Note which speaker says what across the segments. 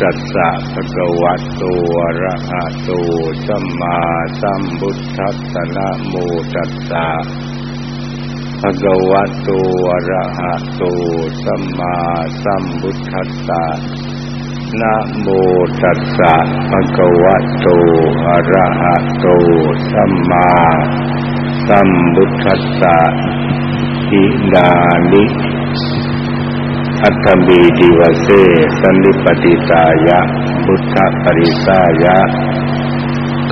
Speaker 1: ตัสสะภะคะวะโตอะระหะโตสัมมาสัมพุทธัสสะนะโมตัสสะภะคะวะโตอะระหะโตสัมมาสัมพุทธัสสะนะโมตัสสะภะคะวะโตอะระหะโตสัมมาสัมพุทธัสสะอิดานิ อัตถมีดิวเสสันนิปติตายะพุทธปริสายะ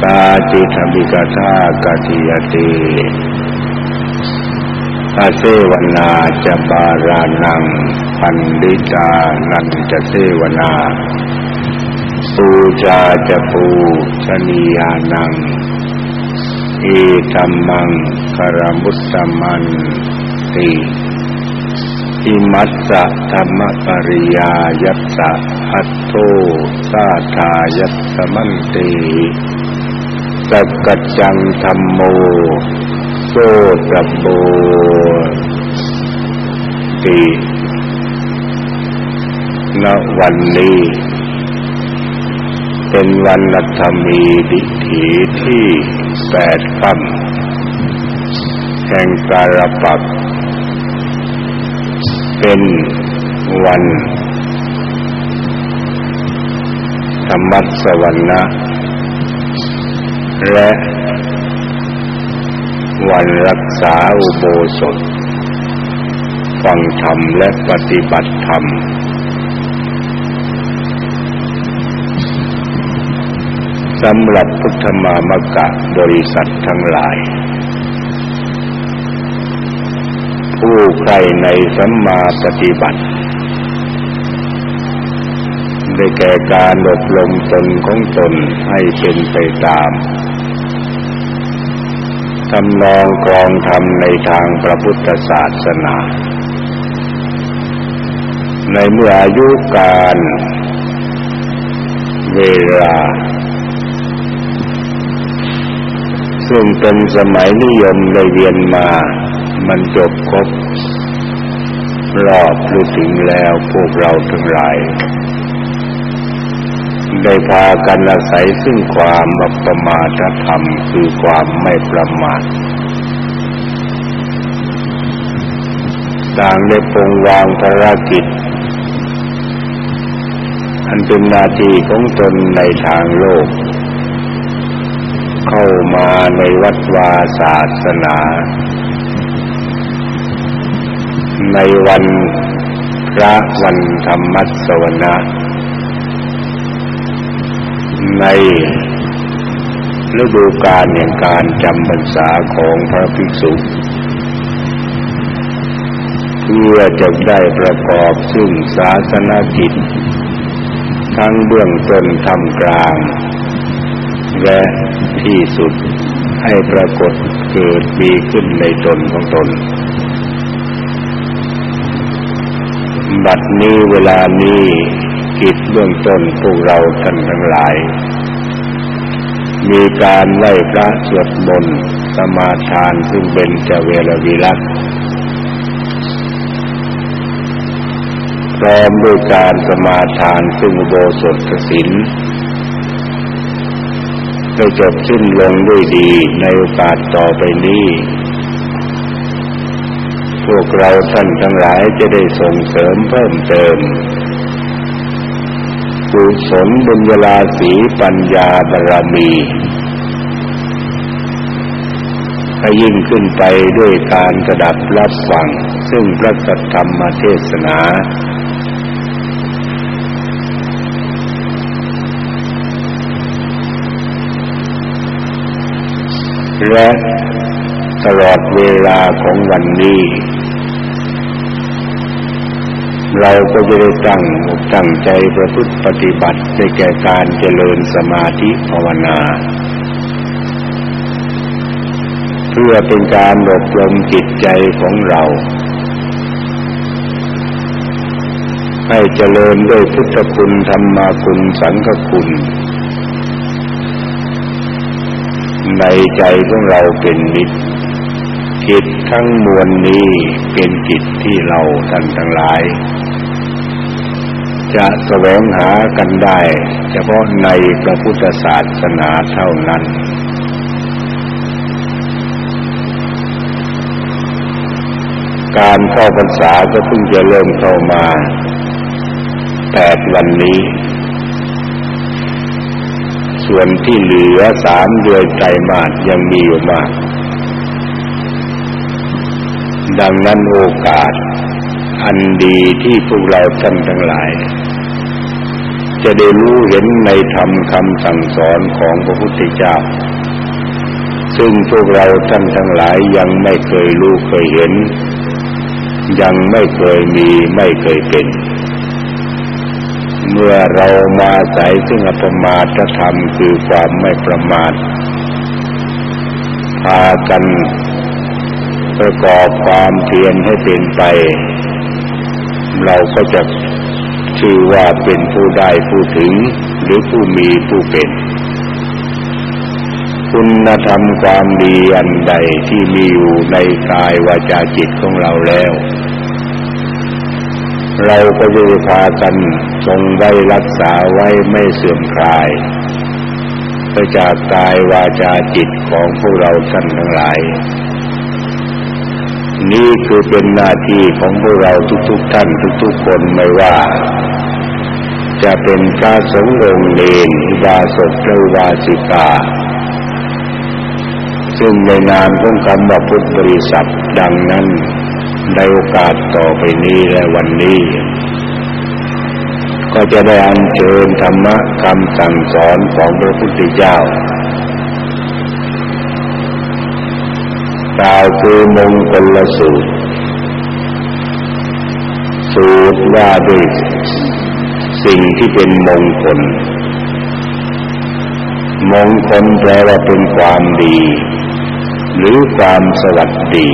Speaker 1: กาจิธรรมิกธากติยติอาเสวนาจะบารานัง ปันดิตานันจะเสวนาปูจาจะปูชนียานังเอธรรมังกรมุตตมันติ อิมัสสะธรรมปริยายัสสะอัตโตสาทายัสสมันติสักกัจจังธรรมโมโสตโบติณวันนี้ เป็นวันลัทมีดิถีที่แปดค่ำแห่งการปัก เป็นวันธรรมัสวรรณะ และวันรักษาอุโบสถ ฟังธรรมและปฏิบัติธรรม สำหรับพุทธมามกะบริษัททั้งหลาย ผู้ใครในสัมมาปฏิบัติได้แก่การอบรมตนของตนให้เป็นไปตามทำนองกองธรรมในทางพระพุทธศาสนา ในเมื่ออายุการเวลา ซึ่งเป็นสมัยนิยมในเวียนมา มันจบครบ รอบรือถึงแล้วพวกเราทั้งหลาย ได้พากันอาศัยซึ่งความอัปมาทธรรมคือความไม่ประมาทต่างได้ปรงวางภารกิจ อันเป็นหน้าที่ของตนในทางโลก เข้ามาในวัดวาศาสนา ในวันพระวันธรรมสวนะในฤดูกาลแห่งการจำพรรษาของพระภิกษุ เพื่อจะได้ประกอบซึ่งศาสนากิจ ทั้งเบื้องต้นทำกลาง และที่สุดให้ปรากฏเกิดมีขึ้นในตนของตน บัดนี้เวลานี้กิจเบื้องต้นพวกเราท่านทั้งหลาย มีการไหว้พระสวดมนต์สมาทานซึ่งเป็นเจเวรวิรัตพร้อมด้วยการสมาทานซึ่งอุโบสถศีลได้จบสิ้นลงด้วยดีในโอกาสต่อไปนี้ พวกเราท่านทั้งหลายจะได้ส่งเสริมเพิ่มเติมกุศลบุญญาลาสีปัญญาบารมีให้ยิ่งขึ้นไปด้วยการกระดับรับฟัง ซึ่งพระสัทธรรมเทศนา และตลอดเวลาของวันนี้ เราก็จะได้ตั้งอกตั้งใจประพฤติปฏิบัติในแก่การเจริญสมาธิภาวนา เพื่อเป็นการอบรมจิตใจของเรา ให้เจริญด้วยพุทธคุณธรรมคุณสังฆคุณ ในใจของเราเป็นนิจกิจทั้งมวลนี้เป็นกิจที่เราท่านทั้งหลาย จะแสวงหากันได้ เฉพาะในพระพุทธศาสนาเท่านั้น การเข้าพรรษาก็เพิ่งจะเริ่มเข้ามาแปดวันนี้ ส่วนที่เหลือสามเดือนใจมาสยังมีอยู่มาก ดังนั้นโอกาสอันดีที่พวกเราท่านทั้งหลาย จะได้รู้เห็นในธรรมคำสั่งสอนของพระพุทธเจ้า ซึ่งพวกเราท่านทั้งหลายยังไม่เคยรู้เคยเห็น ยังไม่เคยมีไม่เคยเป็น เมื่อเรามาใส่ซึ่งอัปมาทธรรมคือความไม่ประมาทพากันประกอบความเพียรให้เป็นไป เราก็จะ ชื่อว่าเป็นผู้ได้ผู้ถึงหรือผู้มีผู้เป็น คุณธรรมความดีอันใดที่มีอยู่ในกายวาจาจิตของเราแล้ว เราก็จะพากันทรงไว้รักษาไว้ไม่เสื่อมคลายไปจากกายวาจาจิตของพวกเราท่านทั้งหลาย นี่คือเป็นหน้าที่ของพวกเราทุกๆท่านทุกๆคนไม่ว่า จะเป็นพระสงฆ์องค์เนบาสกหรือวาสิกา ซึ่งในนามของคำว่าพุทธบริษัทดังนั้นในโอกาสต่อไปนี้และวันนี้ ก็จะได้อัญเชิญธรรมะคำสั่งสอนของพระพุทธเจ้ากล่าวคือมงคลลสูตรสูตรว่าด้วย สิ่งที่เป็นมงคล มงคลแปลว่าเป็นความดี หรือความสวัสดี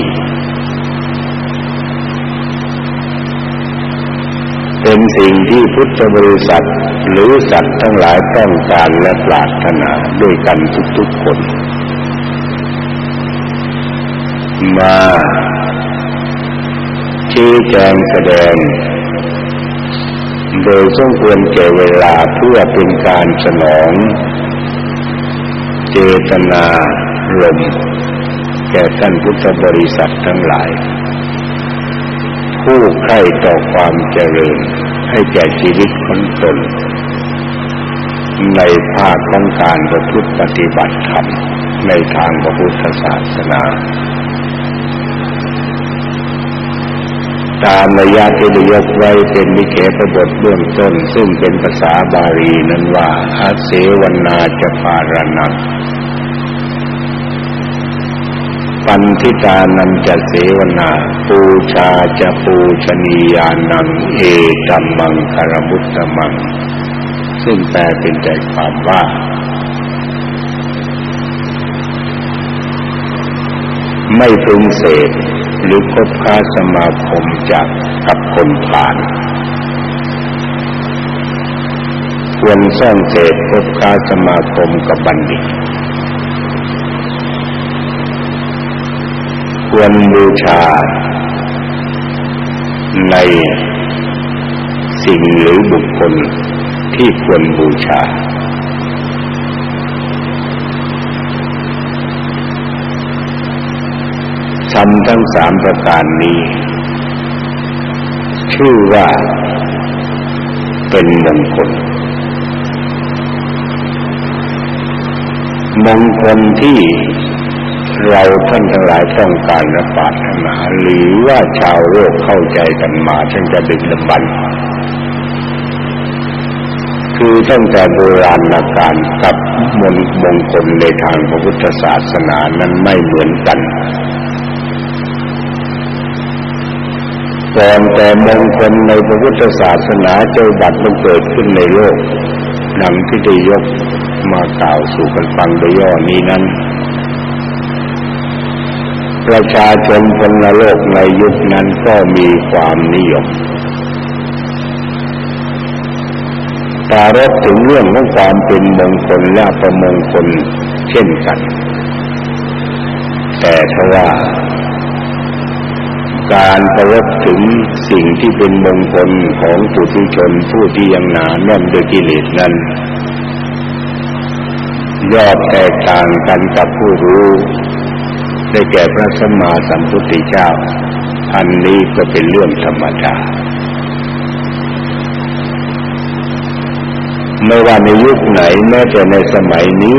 Speaker 1: เป็นสิ่งที่พุทธบริษัทหรือสัตว์ทั้งหลายต้องการและปรารถนาด้วยกันทุกๆคน มาชี้แจงแสดง โดยสมควรแก่เวลาเพื่อเป็นการสนอง เจตนาลมแก่ท่านพุทธบริษัททั้งหลาย ผู้ใคร่ต่อความเจริญให้แก่ชีวิตคนตน ในภาคของการประพฤติปฏิบัติธรรมในทางพระพุทธศาสนา ตามระยะที่ได้ยกไว้เป็นมิเขปบทเบื้องต้น ซึ่งเป็นภาษาบาลีนั้นว่าอาเสวนาจะปารนังปันทิตานันจะเสวนาปูชาจะปูชนียานังเอตัมมังคารมุตตมัง ซึ่งแปลเป็นใจความว่าไม่พึงเสพ หรือคบค้าสมาคมจากกับคนผ่าน ควรสร้างเสพคบค้าสมาคมกับบัณฑิต ควรบูชา ในสิ่งหรือบุคคลที่ควรบูชา ทำทั้งสามประการนี้ ชื่อว่าเป็นมงคล มงคลที่เราท่านทั้งหลายต้องการและปรารถนาหรือว่าชาวโลกเข้าใจกันมาตั้งแต่ดึกดำบรรคือตั้งแต่โบราณการกับมงมงคลในทางพระพุทธศาสนานั้นไม่เหมือนกัน ก่อนแต่มงคลในพระพุทธศาสนาเจ้าบัตรมันเกิดขึ้นในโลกดังที่ได้ยกมากล่าวสู่กันฟังโดยย่อนี้นั้น ประชาชนคนละโลกในยุคนั้นก็มีความนิยมปารบถึงเรื่องของความเป็นมงคลและประมงคลเช่นกัน แต่ทว่า การประลบถึงสิ่งที่เป็นมงคลของปุถุชนผู้ที่ยังหนาแน่นด้วยกิเลสนั้นยอดแตกต่างกันกับผู้รู้ได้แก่พระสัมมาสัมพุทธเจ้า อันนี้ก็เป็นเรื่องธรรมดาไม่ว่าในยุคไหนแม้แต่ในสมัยนี้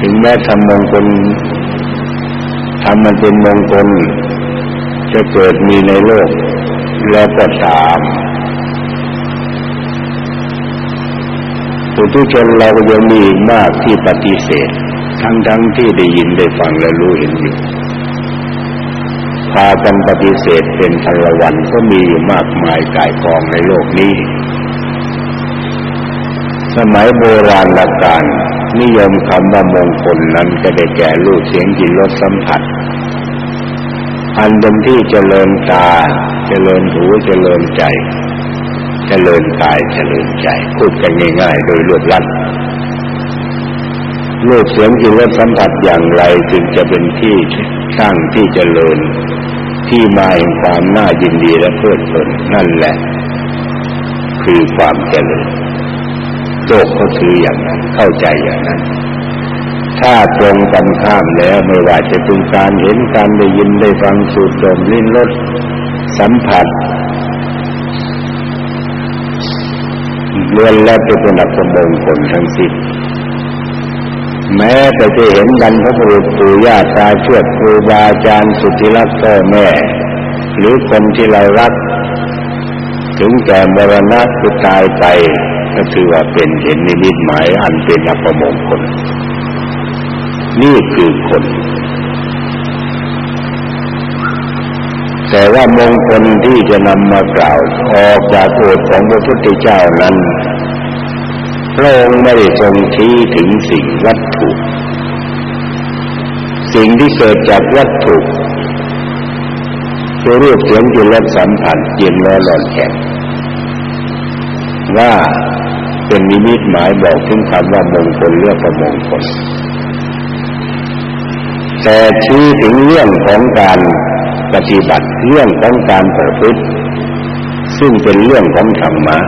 Speaker 1: ถึงแม้ทำมงคลทำมันเป็นมงคล จะเกิดมีในโลก แล้วก็ตามผู้ทุชนเราก็ยังมีมากที่ปฏิเสธ ทั้งทั้งที่ได้ยินได้ฟังและรู้เห็นอยู่พากันปฏิเสธเป็นพลวันก็มีอยู่มากมายกายกองในโลกนี้ สมัยโบราณละการนิยมคำว่ามงคลนั้นก็ได้แก่รูปเสียงกลิ่นรสสัมผัส อันเป็นที่เจริญตา เจริญหู เจริญใจ เจริญกาย เจริญใจ พูดกันง่ายๆ โดยรวดรัดรูปเสียงกลิ่นรสสัมผัสอย่างไรจึงจะเป็นที่สร้างที่เจริญ ที่มาแห่งความน่ายินดีและเพลิดเพลินนั่นแหละ คือความเจริญโลกก็คืออย่างนั้นเข้าใจอย่างนั้น ถ้าตรงกันข้ามแล้วไม่ว่าจะเป็นการเห็นการได้ยินได้ฟังสูดดมลิ้นรสสัมผัสเรือนแล้วจะเป็นอัปมงคลทั้งสิ้นแม้แต่จะเห็นบรรพบุรุษปู่ย่าตาเชือครูบาอาจารย์สุธิรักพ่อแม่ หรือคนที่เรารัก ถึงแก่มรณะคือตายไปก็คือว่าเป็นเห็นนิมิตหมายอันเป็นอัปมงคล นี่คือคน แต่ว่ามงคลที่จะนำมากล่าวออกจากโอษของพระพุทธเจ้านั้นพระองค์ไม่ได้ทรงชี้ถึงสิ่งวัตถุ สิ่งที่เกิดจากวัตถุคือรูปเสียงกลิ่นรสสัมผัสเย็นร้อนร้อนแข็งว่าเป็นนิมิตหมายบอกถึงคำว่ามงคลเรื่องประมงคล แต่ชี้ถึงเรื่องของการปฏิบัติเรื่องของการประพฤติ ซึ่งเป็นเรื่องของธรรมะ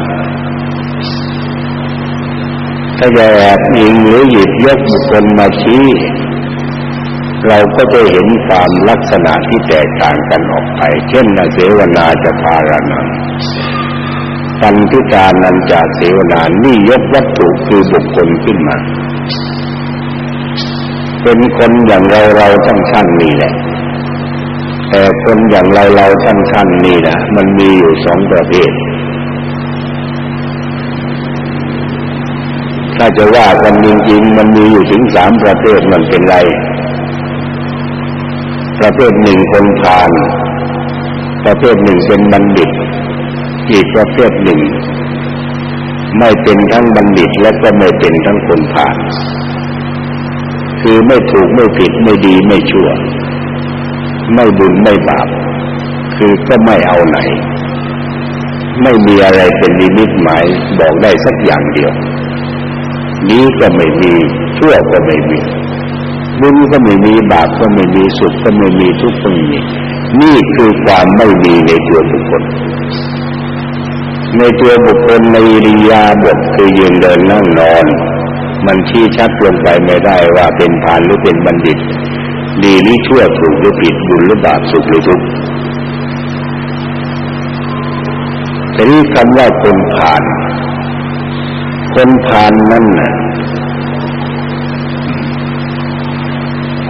Speaker 1: ถ้าจะแอบยิงหรือหยิบยกบุคคลมาชี้ เราก็จะเห็นความลักษณะที่แตกต่างกันออกไป เช่นนเสวนาจะพารนังปันธิการนันจาเสวนานี่ยกวัตถุคือบุคคลขึ้นมา เป็นคนอย่างเราเราท่านนี่แหละ แต่คนอย่างเราเราท่านนี่นะมันมีอยู่สองประเภทถ้าจะว่ากันจริงๆมันมีอยู่ถึงสามประเภทมันเป็นไร ประเภทหนึ่งคนผ่านประเภทหนึ่งเป็นบัณฑิต อีกประเภทหนึ่ง ไม่เป็นทั้งบัณฑิตและก็ไม่เป็นทั้งคนผ่าน คือไม่ถูกไม่ผิดไม่ดีไม่ชั่ว ไม่บุญไม่บาป คือก็ไม่เอาไหน ไม่มีอะไรเป็นลิมิตหมายบอกได้สักอย่างเดียว นี้ก็ไม่มีชั่วก็ไม่มีบุญก็ไม่มีบาปก็ไม่มีสุขก็ไม่มีทุกข์ก็ไม่มีนี่คือความไม่มีในตัวบุคคล ในตัวบุคคลในริยาบทคือยืนเดินนั่งนอน มันชี้ชัดลงไปไม่ได้ว่าเป็นผานหรือเป็นบัณฑิต ดีหรือชั่วถูกหรือผิดบุญหรือบาปสุขหรือทุกข์แต่นี่คำว่าคนผ่าน คนผ่านนั่นน่ะ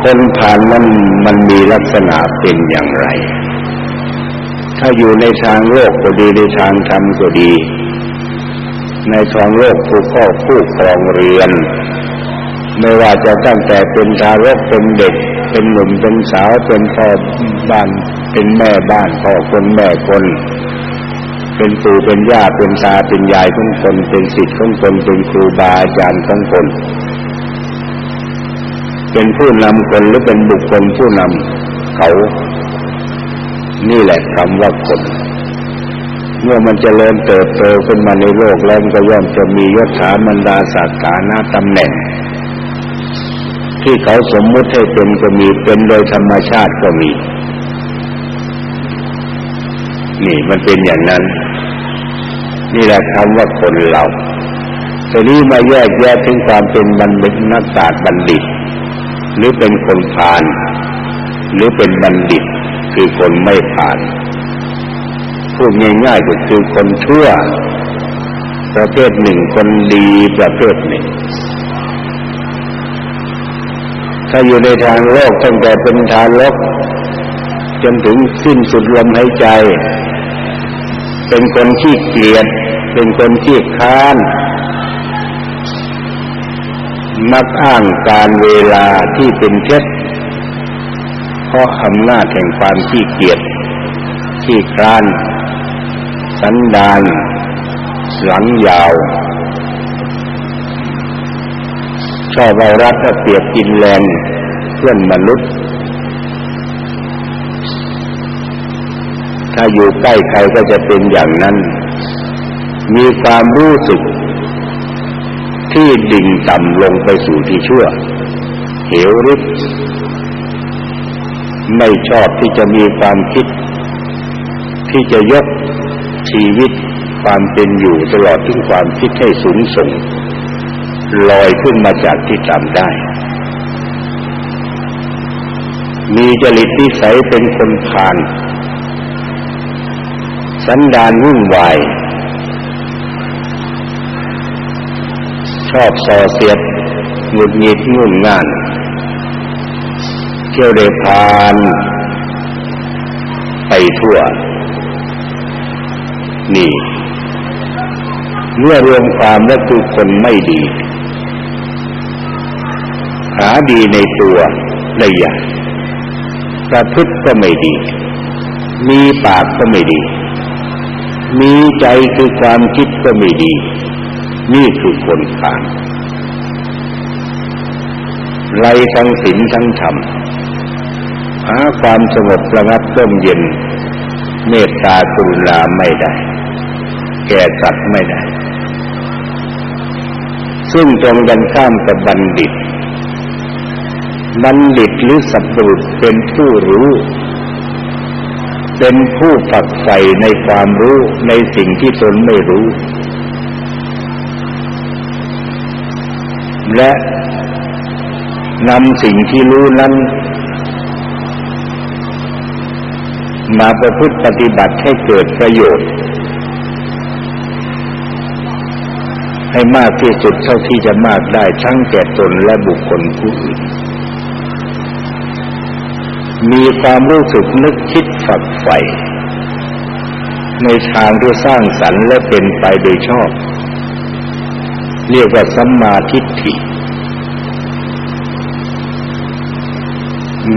Speaker 1: คนผ่านนั้นมันมีลักษณะเป็นอย่างไร ถ้าอยู่ในทางโลกก็ดีในทางธรรมก็ดี ในทางโลกผู้ก็ผู้ครองเรือน ไม่ว่าจะตั้งแต่เป็นทารกเป็นเด็ก เป็นหนุ่มเป็นสาวเป็นพ่อบ้านเป็นแม่บ้านพ่อคนแม่คนเป็นปู่เป็นย่าเป็นตาเป็นยายของคนเป็นศิษย์ของคนเป็นครูบาอาจารย์ของคน เป็นผู้นำคนหรือเป็นบุคคลผู้นำเขา นี่แหละคำว่าคน เมื่อมันจเจริญเติบโตขึ้นมาในโลกแล้วก็ย่อมจะมียศถาบรรดาศักดิ์ฐานะตำแหน่ง ที่เขาสมมุติให้เป็นก็มีเป็นโดยธรรมชาติก็มี นี่มันเป็นอย่างนั้น นี่แหละคำว่าคนเราทีนี้มาแยกแยะถึงความเป็นบัณฑิตนักศาสตร์บัณฑิต หรือเป็นคนผ่าน หรือเป็นบัณฑิตคือคนไม่ผ่าน พูดง่ายๆก็คือคนชั่ว ประเภทหนึ่งคนดีประเภทหนึ่ง ถ้าอยู่ในทางโลกตั้งแต่เป็นทานลกจนถึงสิ้นสุดลมหายใจ เป็นคนที่เกลียดเป็นคนที่ค้านมักอ้างการเวลาที่เป็นเท็จเพราะอำนาจแห่งความขี้เกียจขี้คร้าน สันดานหลังยาว ชอบเอารัดเปรียบกินแรงเพื่อนมนุษย์ ถ้าอยู่ใกล้ใครก็จะเป็นอย่างนั้น มีความรู้สึก ที่ดิ่งต่ำลงไปสู่ที่ชั่ว เหวริบไม่ชอบที่จะมีความคิด ที่จะยก ชีวิตความเป็นอยู่ตลอดถึงความคิดให้สูงส่งลอยขึ้นมาจากที่ต่ำได้ มีจริตนิสัยเป็นคนผ่านสันดานวุ่นวาย ชอบส่อเสียดหงุดหงิดงุ่นง่าน เที่ยวเดพานไปทั่ว นี่เมื่อรวมความและคือคนไม่ดี หาดีในตัวได้ยากประพฤติก็ไม่ดี มีปากก็ไม่ดี มีใจคือความคิดก็ไม่ดี นี่คือคนผ่านไรทั้งศีลทั้งธรรมหาความสงบระงับร่มเย็น เมตตากรุณาไม่ได้ แก่สัตว์ไม่ได้ ซึ่งตรงกันข้ามกับบัณฑิต บัณฑิตหรือสัพพุรุษเป็นผู้รู้ เป็นผู้ฝักใฝ่ในความรู้ในสิ่งที่ตนไม่รู้ และนำสิ่งที่รู้นั้นมาประพฤติปฏิบัติให้เกิดประโยชน์ ให้มากที่สุดเท่าที่จะมากได้ทั้งแก่ตนและบุคคลผู้อื่น มีความรู้สึกนึกคิดฝักใฝ่ในทางที่สร้างสรรค์และเป็นไปโดยชอบ เรียกว่าสัมมาทิฏฐิ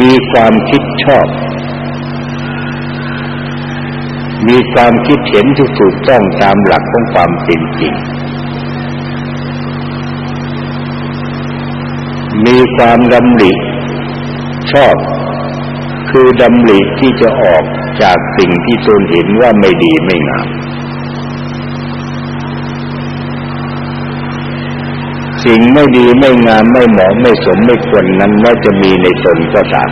Speaker 1: มีความคิดชอบ มีความคิดเห็นที่ถูกต้องตามหลักของความเป็นจริง มีความดำริชอบ คือดำริที่จะออกจากสิ่งที่ตนเห็นว่าไม่ดีไม่งามสิ่งไม่ดีไม่งามไม่เหมาะไม่สมไม่ควรนั้นว่าจะมีในตนก็ตาม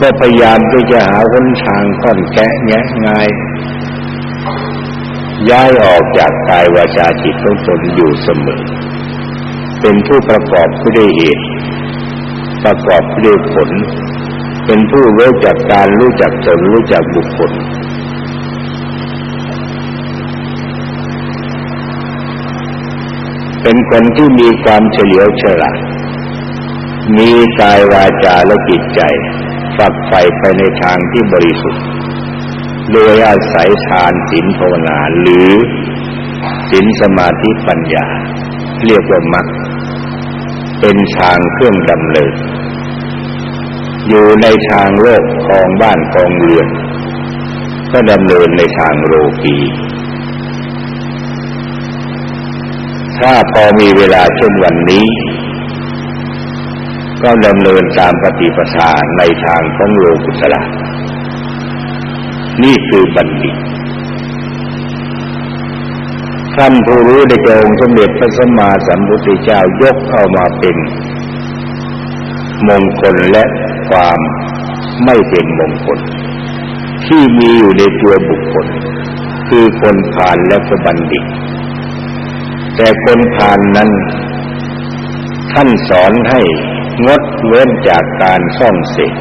Speaker 1: ก็พยายามที่จะหาหนทางค่อนแกะแงะง่ายย้ายออกจากกายวาจาจิตของตนอยู่เสมอ เป็นผู้ประกอบผู้ได้เหตุ ประกอบผู้ได้ผล เป็นผู้รู้จักการรู้จักตนรู้จักบุคคลเป็นคนที่มีความเฉลียวฉลาด มีกายวาจาและจิตใจ ฝักใฝ่ไปในทางที่บริสุทธิ์ โดยอาศัยฌานศีลภาวนาหรือศีลสมาธิปัญญา เรียกว่ามรรค เป็นทางเครื่องดำเนินอยู่ในทางโลกคองบ้านคองเรือนก็ดำเนินในทางโลกีถ้าพอมีเวลาเช่นวันนี้ ก็ดำเนินตามปฏิปทาในทางของโลกุตละนี่คือบัณฑิต ท่านผู้รู้ได้แก่องค์สมเด็จพระสัมมาสัมพุทธเจ้ายกเอามาเป็นมงคลและความไม่เป็นมงคล ที่มีอยู่ในตัวบุคคล คือคนผ่านและก็บัณฑิต แต่คนผ่านนั้น ท่านสอนให้งดเว้นจากการซ่องเสพ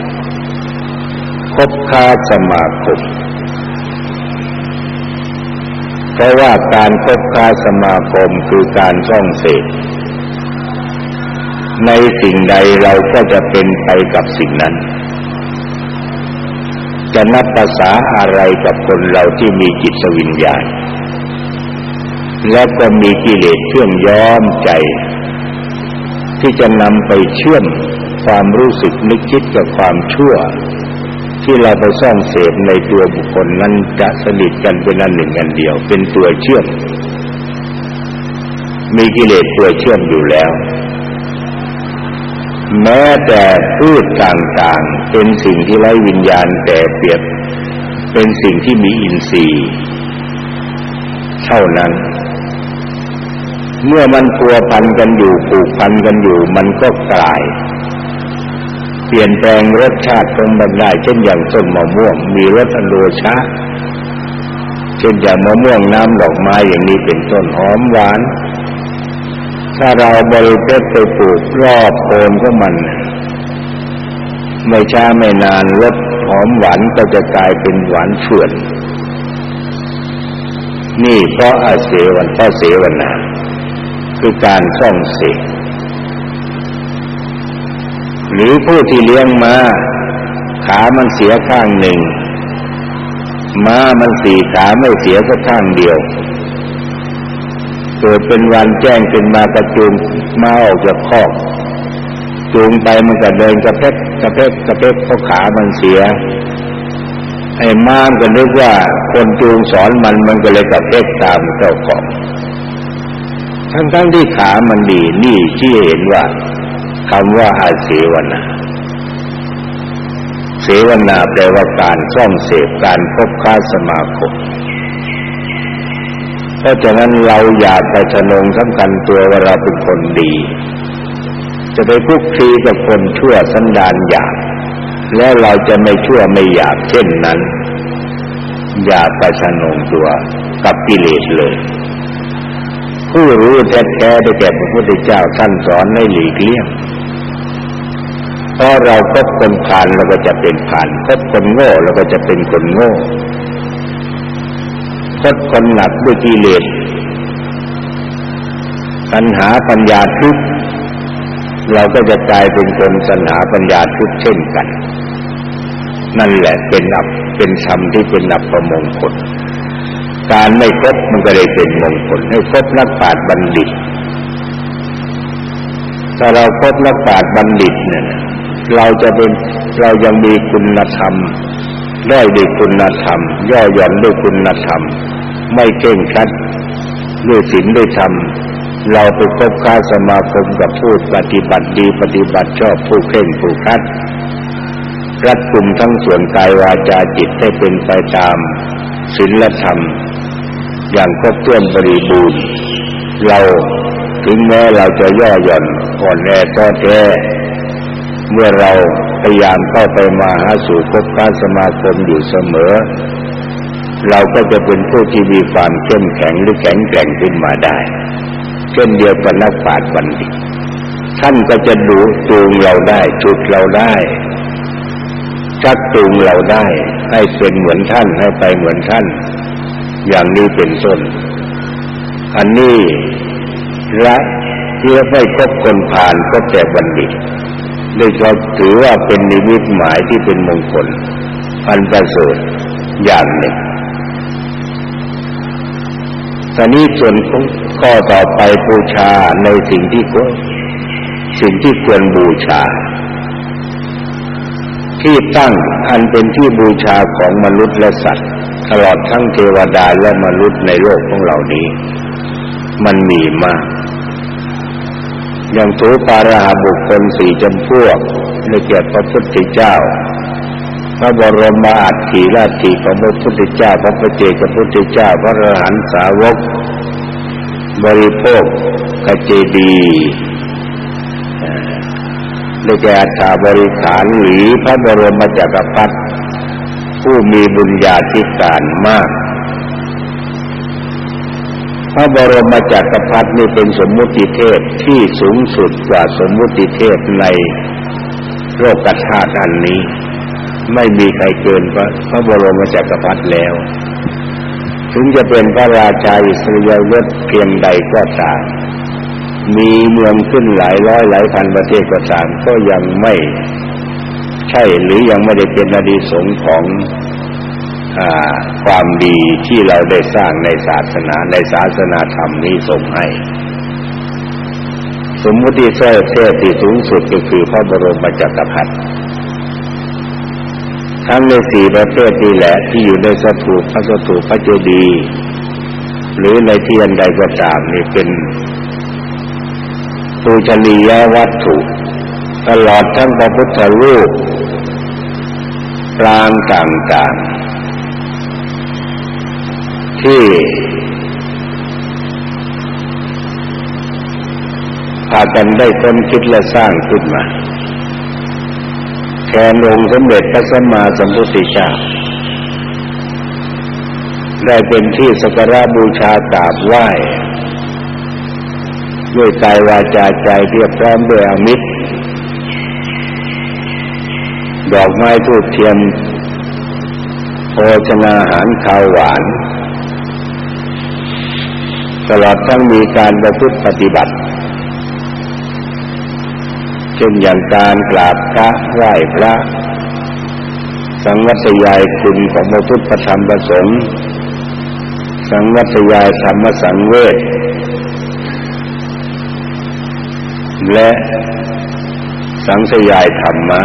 Speaker 1: คบค้าสมาคม เพราะว่าการคบค้าสมาคมคือการซ่องเสพในสิ่งใดเราก็จะเป็นไปกับสิ่งนั้น จะนับภาษาอะไรกับคนเราที่มีจิตสวิญญาณ และก็มีกิเลสเชื่อมย้อมใจ ที่จะนำไปเชื่อมความรู้สึกนึกคิดกับความชั่ว ที่เราไปซ่องเสพในตัวบุคคลนั้นจะสนิทกันเป็นอันหนึ่งอันเดียว เป็นตัวเชื่อม มีกิเลสตัวเชื่อมอยู่แล้ว แม้แต่พืชต่างๆ เป็นสิ่งที่ไร้วิญญาณแต่เปรียบเป็นสิ่งที่มีอินทรีย์เท่านั้น เมื่อมันพัวพันกันอยู่ผูกพันกันอยู่ มันก็กลาย เปลี่ยนแปลงรสชาติของมันได้เช่นอย่างต้นมะม่วง มีรสอโรชาเช่นอย่างมะม่วงน้ำดอกไม้อย่างนี้เป็นต้นหอมหวาน ถ้าเราบริเพไปปลูกรอบโคนของมัน ไม่ช้าไม่นานรสหอมหวานก็จะกลายเป็นหวานเฉื่อน นี่เพราะอาเสวันเพราะเสวนาคือการซ่องเสก หรือผู้ที่เลี้ยงมาขามันเสียข้างหนึ่ง ม้ามันสี่ขาไม่เสียสักข้างเดียว เกิดเป็นวันแจ้งเป็นมากระจุงมาออกจากคอกจูงไปมันก็เดินกระเพกกระเพกกระเพกเพราะขามันเสีย ไอ้ม้ามก็นึกว่าคนจูงสอนมันมันก็เลยกระเพกตามเจ้าของทั้งทั้งที่ขามันดีนี่ที่เห็นว่า คำว่าอาเสวนาเสวนาแปลว่าการซ่องเสพการพบค้าสมาคมเพราะฉะนั้นเราอย่าไปทะนงสำคัญตัวว่าเราเป็นคนดี จะไปคุกคีกับคนชั่วสันดานหยาบแล้วเราจะไม่ชั่วไม่หยาบเช่นนั้น อย่าไปทะนงตัวกับกิเลสเลย ผู้รู้แท้ๆได้แก่พระพุทธเจ้าท่านสอนให้หลีกเลี่ยง เพราะเราคบคนผ่านเราก็จะเป็นผ่านคบคนโง่เราก็จะเป็นคนโง่คดคนหนักด้วยกิเลสปัญหาปัญญาทุกข์เราก็จะกลายเป็นคนสัญหาปัญญาทุกข์เช่นกัน นั่นแหละเป็นอับเป็นธรรมที่เป็นอับประมงคลการไม่คบมันก็เลยเป็นมงคลให้คบนักปราชญ์บัณฑิต ถ้าเราคบนักปราชญ์บัณฑิตเนี่ย เราจะเป็นเรายังมีคุณธรรมด้อยด้วยคุณธรรม ย่อหย่อนด้วยคุณธรรม ไม่เก่งคัดด้วยศีลด้วยธรรม เราไปคบค้าสมาคมกับผู้ปฏิบัติดีปฏิบัติชอบผู้เข่งผู้คัดรัดกลุ่มทั้งส่วนกายวาจาจิตให้เป็นไปตามศีลธรรม อย่างครบถ้วนบริบูรณ์ เราถึงแม้เราจะย่อหย่อนอ่อนแอต้อแท้ เมื่อเราพยายามเข้าไปมาหาสู่คบค้าสมาคมอยู่เสมอ เราก็จะเป็นผู้ที่มีความเข้มแข็งหรือแข็งแกร่งขึ้นมาได้ เช่นเดียวกับนักปราชญ์บัณฑิตท่านก็จะดูจูงเราได้จุดเราได้ชักจูงเราได้ ให้เป็นเหมือนท่านให้ไปเหมือนท่าน อย่างนี้เป็นต้น อันนี้ละเพื่อไม่คบคนผ่านก็แต่บัณฑิต ได้ชอบถือว่าเป็นนิมิตหมายที่เป็นมงคลอันประเสริฐอย่างหนึ่งตอนนี้ส่วนข้อต่อไปบูชาในสิ่งที่ควรสิ่งที่ควรบูชา ที่ตั้งอันเป็นที่บูชาของมนุษย์และสัตว์ ตลอดทั้งเทวดาและมนุษย์ในโลกของเรานี้ มันมีมาก อย่างโสปาราบุคคลสี่จำพวกในเกียรติพระพุทธเจ้า พระบรมอัฐิราชีของพระพุทธเจ้า พระพุทธเจ้าพระพุทธเจ้า พระอรหันตสาวก บริโภคกเจดีได้แก่อัฐาบริขารหรือพระบรมจักรพรรดิผู้มีบุญญาธิการมาก พระบรมจักรพรรดินี่เป็นสมมุติเทพที่สูงสุดกว่าสมมุติเทพในโลกธาตุอันนี้ ไม่มีใครเกินพระพระบรมจักรพรรดิแล้ว ถึงจะเป็นพระราชาอิสริยยศเพียงใดก็ตามมีเมืองขึ้นหลายร้อยหลายพันประเทศก็ตามก็ยังไม่ใช่หรือยังไม่ได้เป็นอดีสงของ ความดีที่เราได้สร้างในศาสนาในศาสนาธรรมนี้ส่งให้ สมมุติเส้เทศที่สูงสุดก็คือพระบรมจักรพรรดิทั้งในสี่ประเทศนี่แหละที่อยู่ในสถูปพระสถูปพระเจดีย์หรือในที่อันใดก็ตามนี่เป็นปูชนียวัตถุตลอดทั้งพระพุทธรูปปรางต่างๆ ที่พากันได้ค้นคิดและสร้างขึ้นมาแทนองค์สมเด็จพระสัมมาสัมพุทธเจ้าได้เป็นที่สักการะบูชากราบไหว้ด้วยกายวาจาใจเรียบพร้อมด้วยอมิตร ดอกไม้ทูบเทียมโภชนาอาหารข้าวหวาน ตลอดทั้งมีการประพฤติปฏิบัติ เช่นอย่างการกราบพระไหว้พระ สังวัตยายคุณของพระพุทธธรรมประสงค์สังวัตยายธรรมสังเวชและสังสยายธรรมะ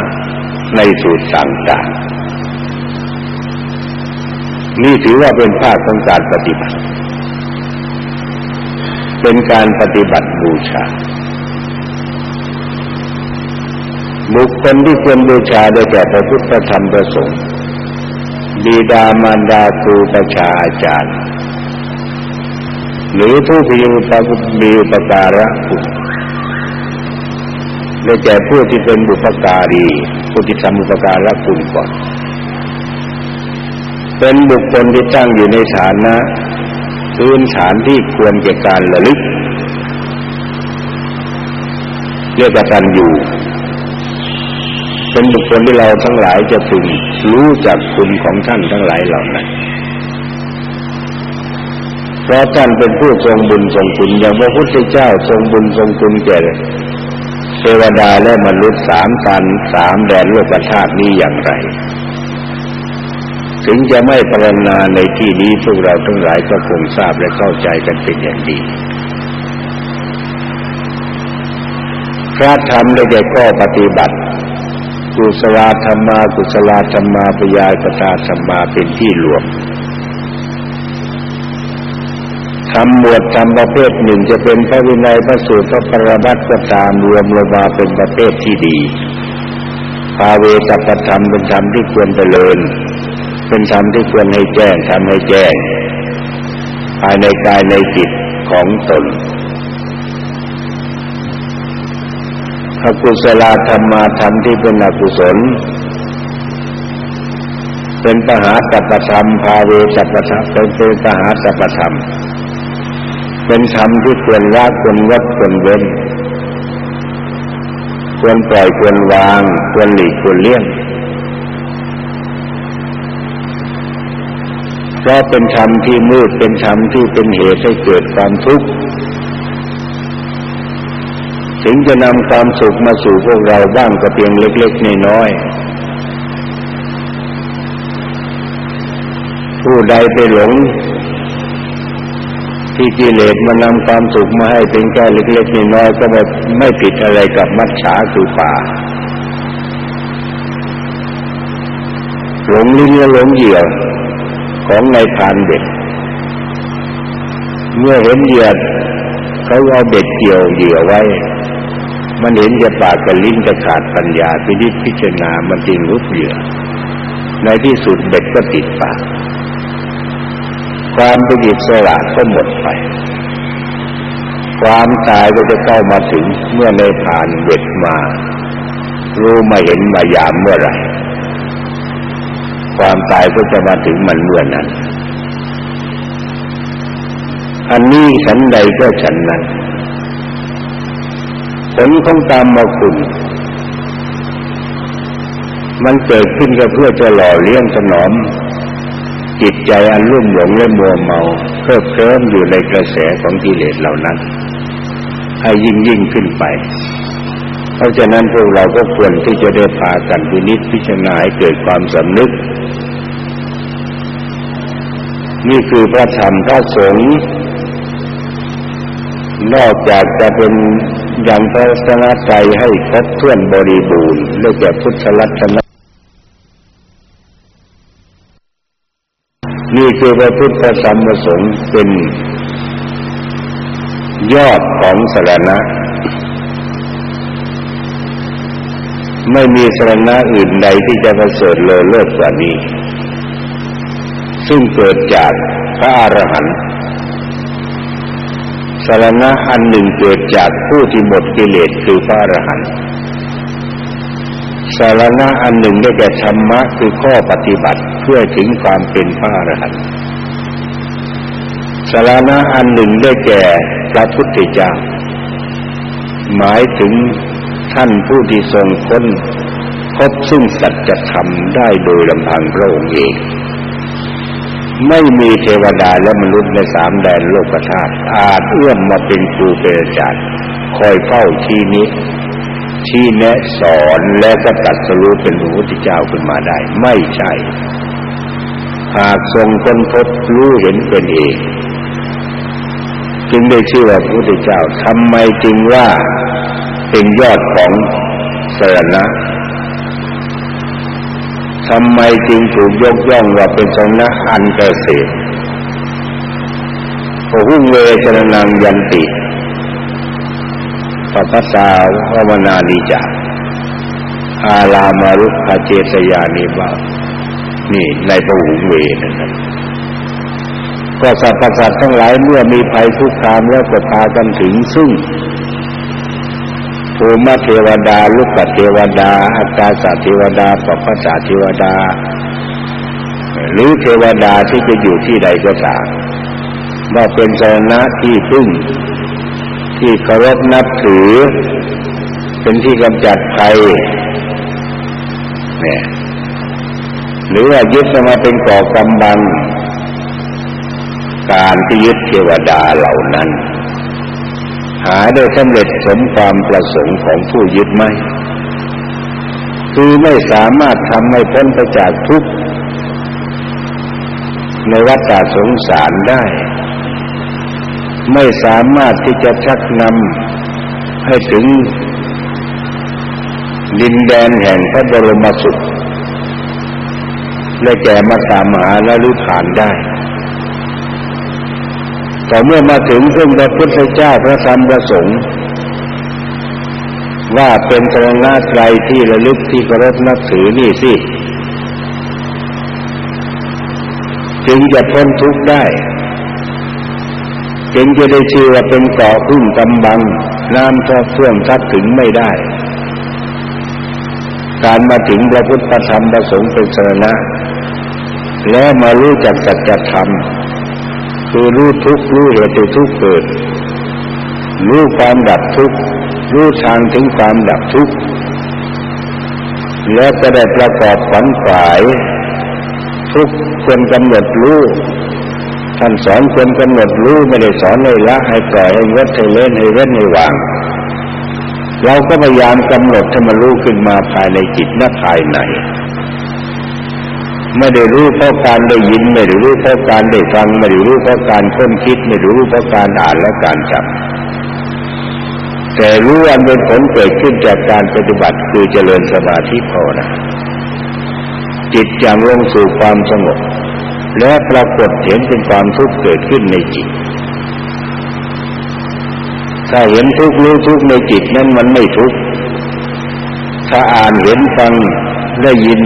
Speaker 1: ในสูตรต่างๆนี่ถือว่าเป็นภาคของการปฏิบัติ เป็นการปฏิบัติบูชา บุคคลที่ควรบูชาได้แก่พระพุทธธรรมประสงค์บิดามารดาครูประชาอาจารย์ หรือผู้มีอุปการะคุณได้แก่ผู้ที่เป็นบุพการีผู้ที่ทำบุพการะคุณก่อน เป็นบุคคลที่ตั้งอยู่ในฐานะ พื้นฐานที่ควรแก่การระลึกเรียกกันอยู่เป็นบุคคลที่เราทั้งหลายจะพึงรู้จักคุณของท่านทั้งหลายเหล่านั้นเพราะท่านเป็นผู้ทรงบุญทรงคุณอย่างพระพุทธเจ้าทรงบุญทรงคุณแก่เทวดาและมนุษย์สามพันสามแดนโลกธาตุนี้อย่างไร ถึงจะไม่ปรนนาในที่นี้พวกเราทั้งหลายก็คงทราบและเข้าใจกันเป็นอย่างดี พระธรรมได้แก่ข้อปฏิบัติ กุศลธรรมากุศลธรรมาปยายปตาธรรมาเป็นที่รวมทำหมวดทำประเภทหนึ่งจะเป็นพระวินัยพระสูตรพระปรมัตก็ตามรวมลงมาเป็นประเภทที่ดีภาเวสัพธรรมเป็นธรรมที่ควรเจริญ เป็นธรรมที่ควรให้แจ้งทำให้แจ้ง ภายในกายในจิตของตนพระกุศลธรรมาธรรมที่เป็นอกุศล เป็นปหาสัพธรรมภาเวสัพธรรมเป็นเป็นปหาสัพธรรม เป็นธรรมที่ควรละควรวัดควรเว้นควรปล่อยควรวางควรหลีกควรเลี่ยง เพราะเป็นธรรมที่มืดเป็นธรรมที่เป็นเหตุให้เกิดความทุกข์ถึงจะนำความสุขมาสู่พวกเราบ้างก็เพียงเล็กๆน้อยๆผู้ใดไปหลง ที่กิเลสมานำความสุขมาให้เป็นแค่เล็กๆน้อยๆก็ไม่ไม่ผิดอะไรกับมัจฉาคือป่าหลงลิ้นและหลงเหยื่อ ของในพานเด็กเมื่อเห็นเหยื่อเขาเอาเบ็ดเกี่ยวเหยื่อไว้ มันเห็นจะปากกับลิ้นจะขาดปัญญาพิจิตพิจารณามันจริงรุดเหยื่อ ในที่สุดเบ็ดก็ติดปาก ความเป็นอิสระก็หมดไป ความตายก็จะเข้ามาถึงเมื่อในผ่านเวทมา รู้มาเห็นมายามเมื่อไร ความตายก็จะมาถึงมันเมื่อนั้น อันนี้ฉันใดก็ฉันนั้น ผลของกรรมมาคุณ มันเกิดขึ้นก็เพื่อจะหล่อเลี้ยงถนอม จิตใจอันรุ่มหลงและมัวเมาเพิ่มเคลิ้มอยู่ในกระแสของกิเลสเหล่านั้น ให้ยิ่งยิ่งขึ้นไปเพราะฉะนั้นพวกเราก็ควรที่จะได้พากันวินิจพิจารณาให้เกิดความสำนึก นี่คือพระธรรมพระสงฆ์นอกจากจะเป็นอย่างพระสนาใจให้ครบถ้วนบริบูรณ์และแก่พุทธลักษณะนี่คือพระพุทธธรรมประสงค์เป็นยอดของสารณะ ไม่มีสรณะอื่นใดที่จะประเสริฐเลอเลิศกว่านี้ ซึ่งเกิดจากพระอรหันต์สรณะอันหนึ่งเกิดจากผู้ที่หมดกิเลสคือพระอรหันต์สารณะอันหนึ่งได้แก่ธรรมะคือข้อปฏิบัติเพื่อถึงความเป็นพระอรหันต์สารณะอันหนึ่งได้แก่พระพุทธเจ้า หมายถึงท่านผู้ที่ทรงค้นพบซึ่งสัจธรรมได้โดยลำพังพระองค์เอง ไม่มีเทวดาและมนุษย์ในสามแดนโลกธาตุอาจเอื้อมมาเป็นครูเป็นอาจารย์คอยเฝ้าชี้นี้ชี้แนะสอนและก็ตัดสรู้เป็นพระพุทธเจ้าขึ้นมาได้ ไม่ใช่ หากทรงค้นพบรู้เห็นเป็นเองจึงได้ชื่อว่าพระพุทธเจ้าทำไมจึงว่าเป็นยอดของสรณะ ทำไมจึงถูกยกย่องว่าเป็นสนะอันเกษตรพหุงเวชรนังยันติปัสสาวะวนานิจาอาลามารุขเจสยานิบานี่ในพหุงเวนะครับก็สัพพสัตทั้งหลายเมื่อมีภัยทุกข์ตามแล้วก็พากันถึงซึ่ง ภูมิเทวดา ลุกเทวดา อัตตาสเทวดาปปัสสะเทวดา หรือเทวดาที่จะอยู่ที่ใดก็ตามว่าเป็นสนะที่พึ่ง ที่เคารพนับถือ เป็นที่กำจัดภัยเนี่ยหรือว่ายึดมาเป็นก่อกำบัง การที่ยึดเทวดาเหล่านั้น หาได้สำเร็จสมความประสงค์ของผู้ยึดไม่คือไม่สามารถทำให้พ้นไปจากทุกข์ในวัฏสงสารได้ ไม่สามารถที่จะชักนำให้ถึงดินแดนแห่งพระบรมสุขและแก่มาตามหาและรู้ผ่านได้ แต่เมื่อมาถึงซึ่งพระพุทธเจ้าพระธรรมพระสงฆ์ว่าเป็นสรณะไตรที่ระลึกที่เคารพนับถือนี่สิ จึงจะพ้นทุกข์ได้ จึงจะได้ชื่อว่าเป็นเกาะพึ่งกำบัง น้ำท่ท่วมทัดถึงไม่ได้ การมาถึงพระพุทธธรรมพระสงฆ์เป็นสรณะ แล้วมารู้จักสัจธรรม คือรู้ทุกข์รู้เหตุทุกข์เกิด รู้ความดับทุกข์รู้ทางถึงความดับทุกข์และจะได้ประกอบขวัญขวายทุกควรกำหนดรู้ท่านสอนควรกำหนดรู้ไม่ได้สอนเลยละให้ปล่อยให้เวทให้เล่นให้เว้นให้วาง เราก็พยายามกำหนดให้มันรู้ขึ้นมาภายในจิตและภายใน ไม่ได้รู้เพราะการได้ยินไม่ได้รู้เพราะการได้ฟังไม่ได้รู้เพราะการค้นคิดไม่ได้รู้เพราะการอ่านและการจำแต่รู้อันเป็นผลเกิดขึ้นจากการปฏิบัติคือเจริญสมาธิภาวนาจิตจางลงสู่ความสงบและปรากฏเห็นเป็นความทุกข์เกิดขึ้นในจิต ถ้าเห็นทุกข์รู้ทุกข์ในจิตนั้นมันไม่ทุกข์ถ้าอ่านเห็นฟังได้ยิน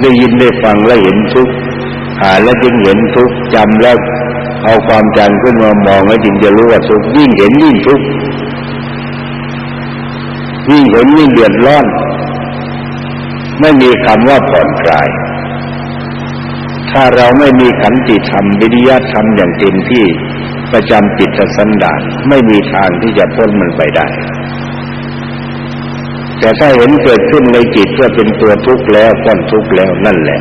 Speaker 1: ได้ยินได้ฟังและเห็นทุกข์อ่านแล้วจึงเห็นทุกข์จำแล้วเอาความจำขึ้นมามองแล้วจึงจะรู้ว่าทุกข์ยิ่งเห็นยิ่งทุกข์ยิ่งเห็นยิ่งเดือดร้อน ไม่มีคำว่าผ่อนคลาย ถ้าเราไม่มีขันติธรรมวิริยะธรรมอย่างเต็มที่ประจำจิตสันดานไม่มีทางที่จะพ้นมันไปได้ แต่ถ้าเห็นเกิดขึ้นในจิตว่าเป็นตัวทุกข์แล้วก้อนทุกข์แล้วนั่นแหละ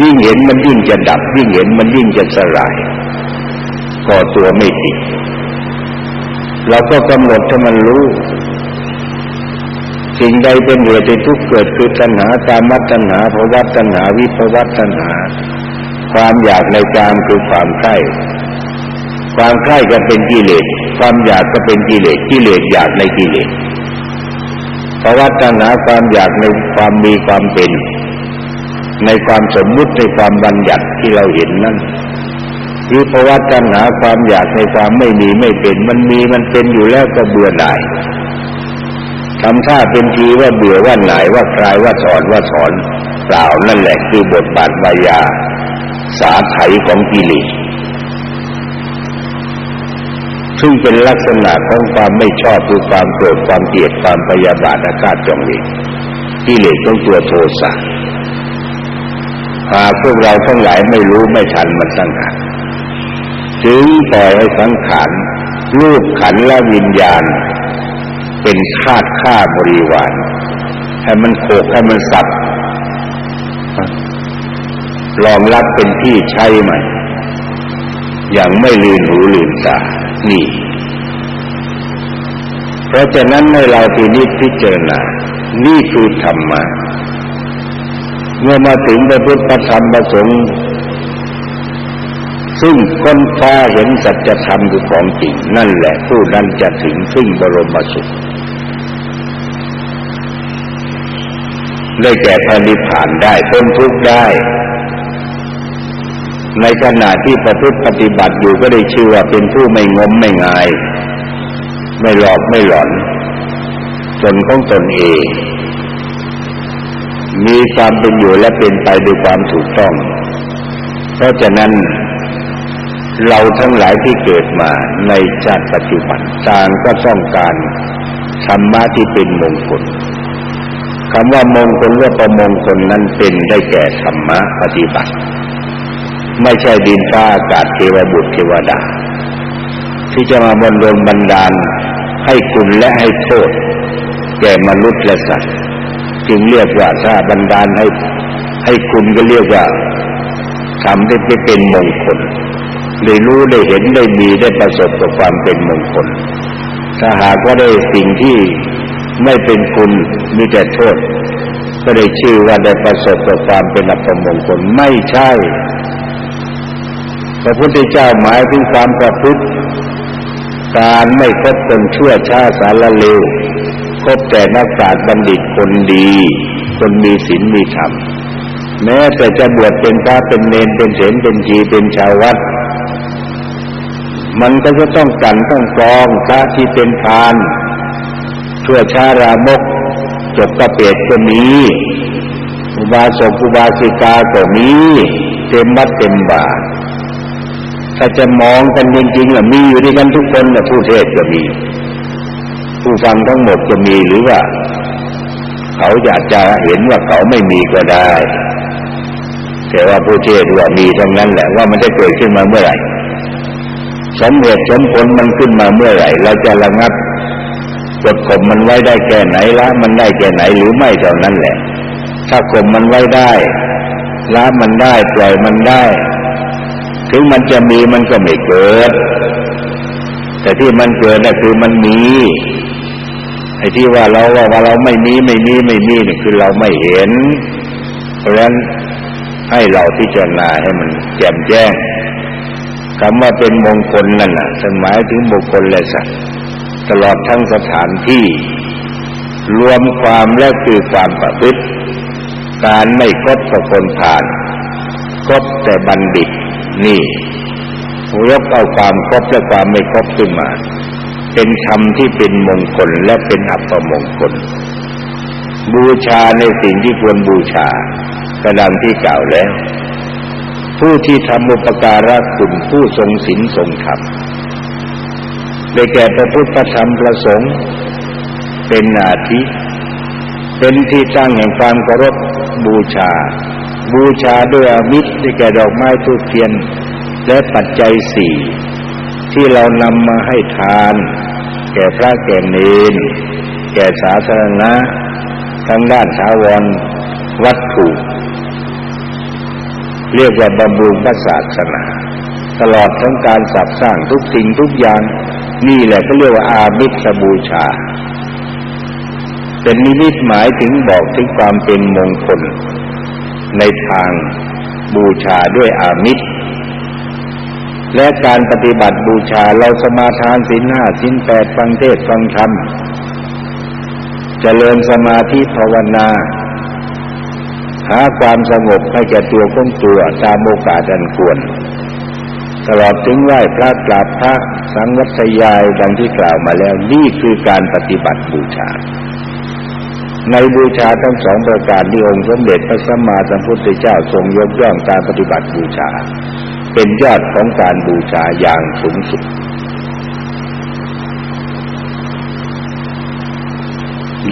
Speaker 1: ยิ่งเห็นมันยิ่งจะดับ ยิ่งเห็นมันยิ่งจะสลายก่อตัวไม่ติดเราก็กำหนดให้มันรู้สิ่งใดเป็นเหตุให้ทุกข์เกิดคือตัณหาตามัตัณหาภวัตตัณหาวิภวัตตัณหา ความอยากในกามคือความใคร่ความใคร่ก็เป็นกิเลสความอยากก็เป็นกิเลสกิเลสอยากในกิเลส ภาวะตัณหาความอยากในความมีความเป็น ในความสมมุติในความบัญญัติที่เราเห็นนั่นคือภาวะตัณหาความอยากในความไม่มีไม่เป็น มันมีมันเป็นอยู่แล้วก็เบื่อหน่ายทำท่าเป็นทีว่าเบื่อว่าหน่ายว่าคลายว่าสอนว่าสอนเปล่านั่นแหละคือบทบาทมายา สาไถของกิเลส ซึ่งเป็นลักษณะของความไม่ชอบคือความโกรธความเกลียดความพยาบาทอาฆาตจองเวรกิเลสของตัวโทสะหากพวกเราทั้งหลายไม่รู้ไม่ทันมันสังขารจึงปล่อยให้สังขารรูปขันและวิญญาณ เป็นคาดฆ่าบริวารให้มันโขกให้มันสับรองรับเป็นที่ใช้ใหม่อย่างไม่ลืมหูลืมตา นี่ เพราะฉะนั้นให้เราทีนี้พิจารณา นี่คือธรรมะ เมื่อมาถึงพระพุทธธรรมประสงค์ซึ่งคนฟ้าเห็นสัจธรรมคือของจริง นั่นแหละผู้นั้นจะถึงซึ่งบรมสุข ได้แก่พระนิพพานได้พ้นทุกข์ได้ ในขณะที่ประพฤติปฏิบัติอยู่ก็ได้ชื่อว่าเป็นผู้ไม่งมไม่งาย ไม่หลอกไม่หลอนจนของตนเอง มีความเป็นอยู่และเป็นไปด้วยความถูกต้อง เพราะฉะนั้นเราทั้งหลายที่เกิดมาในชาติปัจจุบันต่างก็ต้องการธรรมะที่เป็นมงคลคำว่ามงคลว่าประมงคลนั้นเป็นได้แก่ธรรมะปฏิบัติ ไม่ใช่ดินฟ้าอากาศเทวบุตรเทวดา ที่จะมาบนดลบันดาลให้คุณและให้โทษ แก่มนุษย์และสัตว์ จึงเรียกว่าถ้าบันดาลให้ให้คุณก็เรียกว่าทำได้เป็นมงคลได้รู้ได้เห็นได้มีได้ประสบกับความเป็นมงคล ถ้าหากว่าได้สิ่งที่ไม่เป็นคุณมีแต่โทษ ก็ได้ชื่อว่าได้ประสบกับความเป็นอัปมงคลไม่ใช่ พระพุทธเจ้าหมายถึงความประพฤติการไม่คบคนชั่วช้าสารเลวคบแต่นักปราชญ์บัณฑิตคนดี คนมีศีลมีธรรม แม้แต่จะบวชเป็นพระเป็นเนรเป็นเสนเป็นจีเป็นชาววัด มันก็จะต้องกันต้องกรองพระที่เป็นพานชั่วช้ารามกจบกระเปียดก็มีอุบาสกอุบาสิกาก็มีเต็มบัดเต็มบาท ถ้าจะมองกันจริงๆล่ะมีอยู่ด้วยกันทุกคนนะผู้เทศก็มี ผู้ฟังทั้งหมดจะมีหรือว่า เขาอยากจะเห็นว่าเขาไม่มีก็ได้ แต่ว่าผู้เทศว่ามีทั้งนั้นแหละว่ามันจะเกิดขึ้นมาเมื่อไหร่สมเหตุสมผลมันขึ้นมาเมื่อไหร่ เราจะระงับกดข่มมันไว้ได้แค่ไหนละมันได้แค่ไหนหรือไม่เท่านั้นแหละ ถ้าข่มมันไว้ได้ละมันได้ปล่อยมันได้ ถึงมันจะมีมันก็ไม่เกิด แต่ที่มันเกิดน่ะคือมันมีไอ้ที่ว่าเราว่าเราไม่มีไม่มีไม่มีนี่คือเราไม่เห็น เพราะฉะนั้นให้เราพิจารณาให้มันแจ่มแจ้งคำว่าเป็นมงคลนั่นน่ะหมายถึงบุคคลและสัตว์ตลอดทั้งสถานที่ รวมความและคือความประพฤติ การไม่คดกับคนผ่านคบแต่บัณฑิต นี่ยกเอาความครบและความไม่ครบขึ้นมา เป็นธรรมที่เป็นมงคลและเป็นอัปมงคล บูชาในสิ่งที่ควรบูชากระดังที่กล่าวแล้ว ผู้ที่ทำอุปการะคุณผู้ทรงศีลทรงธรรมได้แก่พระพุทธธรรมประสงค์เป็นอาทิเป็นที่ตั้งแห่งความเคารพบูชา บูชาด้วยอามิตรได้แก่ดอกไม้ทูบเทียน และปัจจัยสี่ที่เรานำมาให้ทาน แก่พระแก่เนนแก่สาธารณะทั้งด้านชาวรวัตถุ เรียกว่าบำรุงพระศาสนา ตลอดทั้งการสับสร้างทุกสิ่งทุกอย่าง นี่แหละก็เรียกว่าอามิตรบูชา เป็นนิมิตหมายถึงบอกถึงความเป็นมงคล ในทางบูชาด้วยอามิตร และการปฏิบัติบูชาเราสมาทานสินห้าสินแปดฟังเทศฟังธรรมเจริญสมาธิภาวนา หาความสงบให้แก่ตัวของตัวตามโอกาสอันควร ตลอดถึงไหว้พระกราบพระสังวัตยายดังที่กล่าวมาแล้วนี่คือการปฏิบัติบูชา ในบูชาทั้งสองประการที่องค์สมเด็จพระสัมมาสัมพุทธเจ้าทรงยกย่องการปฏิบัติบูชา เป็นยอดของการบูชาอย่างสูงสุด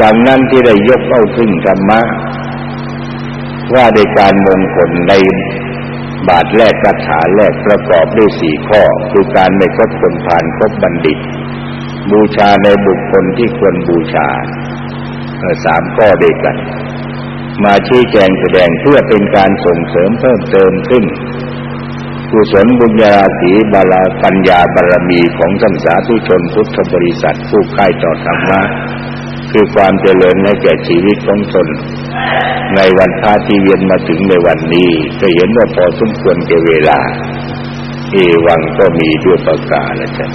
Speaker 1: ดังนั้นที่ได้ยกเอาขึ้นธรรมะว่าในการมงคลในบาทแรกคาถาแรกประกอบด้วยสี่ข้อ คือการไม่คบคนผ่านคบบัณฑิต บูชาในบุคคลที่ควรบูชา สามข้อเดียกัน มาชี้แจงแสดงเพื่อเป็นการส่งเสริมเพิ่มเติมขึ้นกุศลบุญญาสีบาลาปัญญาบารมีของสันสาธุชนพุทธบริษัทผู้ใกล้ต่อธรรมะคือความเจริญในแก่ชีวิตของตนในวันพาที่เวียนมาถึงในวันนี้ก็เห็นว่าพอสมควรแก่เวลา เอวังก็มีด้วยประกาศแล้วจ้ะ